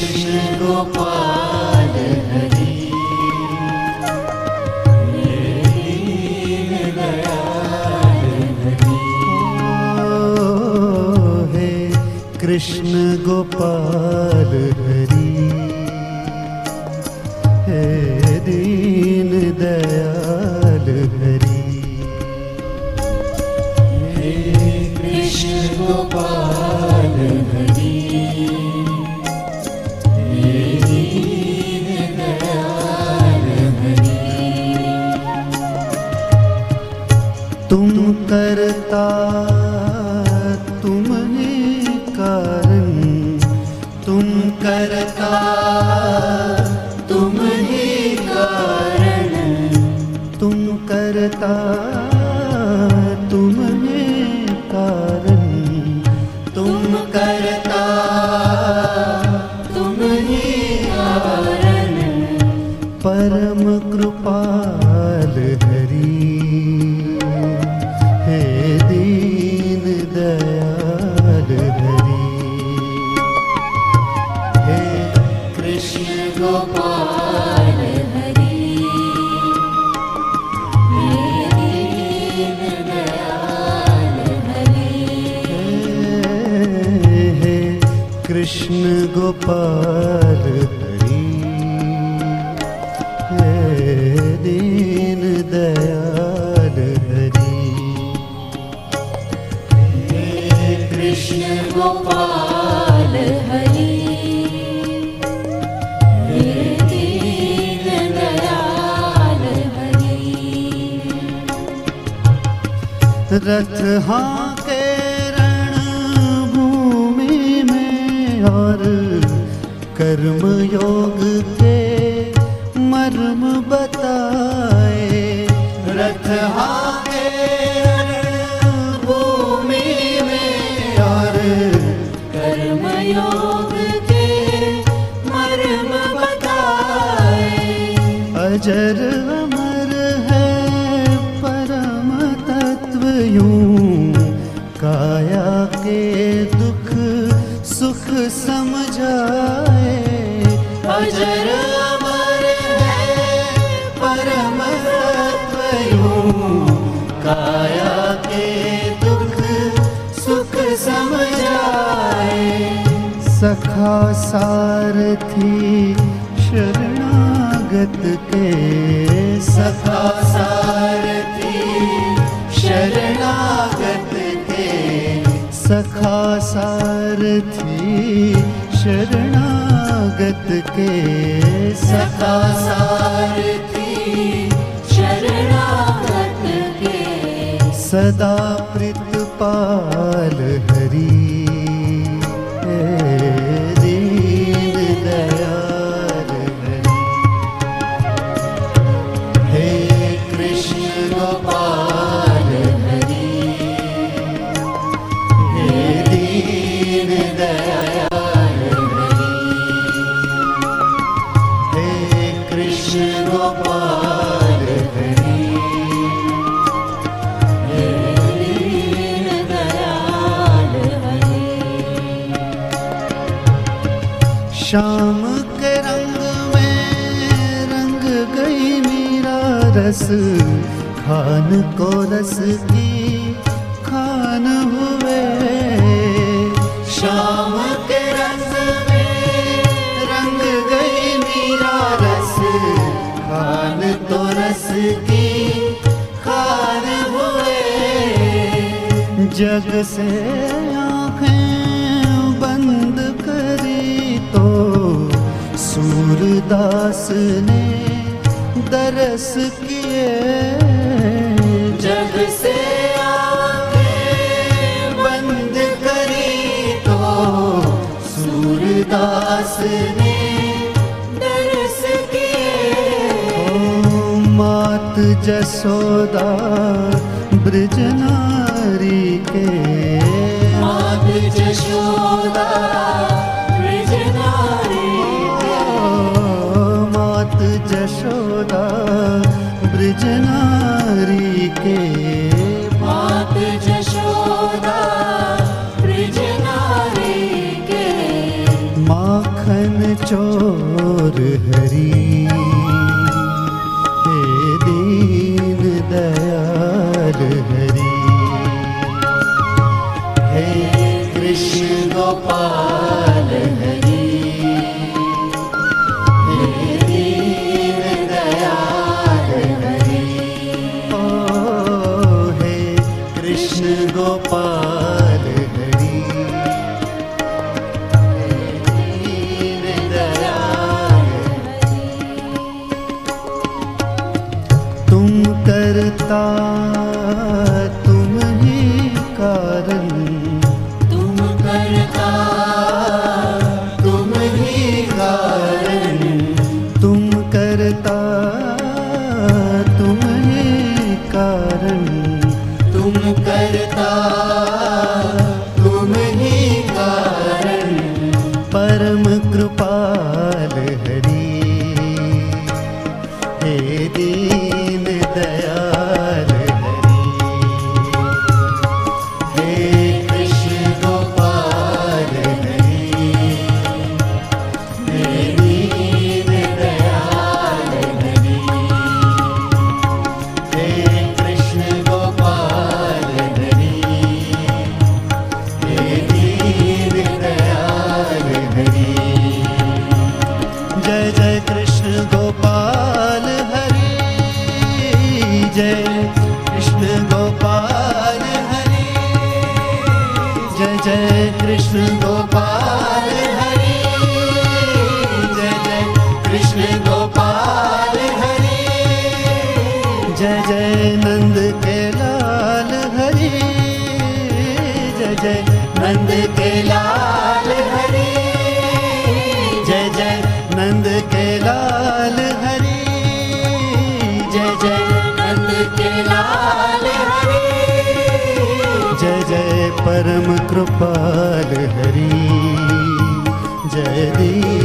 कृष्ण गोपाल हरि। हे कृष्ण गोपाल हरि। हे दीन दयाल हरि। हे कृष्ण गोपाल करता तुम ही कारण तुम करता तुम परम कृपाल हरि। कृष्ण गोपाल हरि। हे दीन दयाल हरि। हे कृष्ण गोपाल हरि। दीन दयाल हरि। रथ हाँ के कर्म योग के मर्म बताए। रथ भूमि में और कर्म योग के मर्म बताए। अजर अमर है परम तत्व यूँ। काया के दुख सुख समझाए। समझाए सखा सारथी शरणागत के। सखा सारथी शरणागत के। सखा सारथी शरणागत के। सखा सारथी शरणागत के। सदा प्रितपाल शाम के रंग में रंग गई मीरा रस। खान को रस की खान हुए। शाम के रंग में रंग गई मीरा रस। खान तो रस की खान हुए। जग से दास ने दरस किए। जग से बंद करी तो सूरदास ने दरस किए। मात जसोदा ब्रजनारी के। मात जसोदा जशोदा ब्रज नारी के मात यशोदा ब्रज नारी के। माखन चोर हरी हे दीन दयाल। तुम ही कारण। तुम करता तुम ही कारण। तुम करता तुम ही कारण। तुम करता जय जय कृष्ण गोपाल हरि। जय जय कृष्ण गोपाल हरि। जय जय नंद के लाल हरि। जय जय नंद के लाल हरि। जय जय नंद के लाल हरि। जय जय नंद के लाल हरि। जय जय परम ी जय दी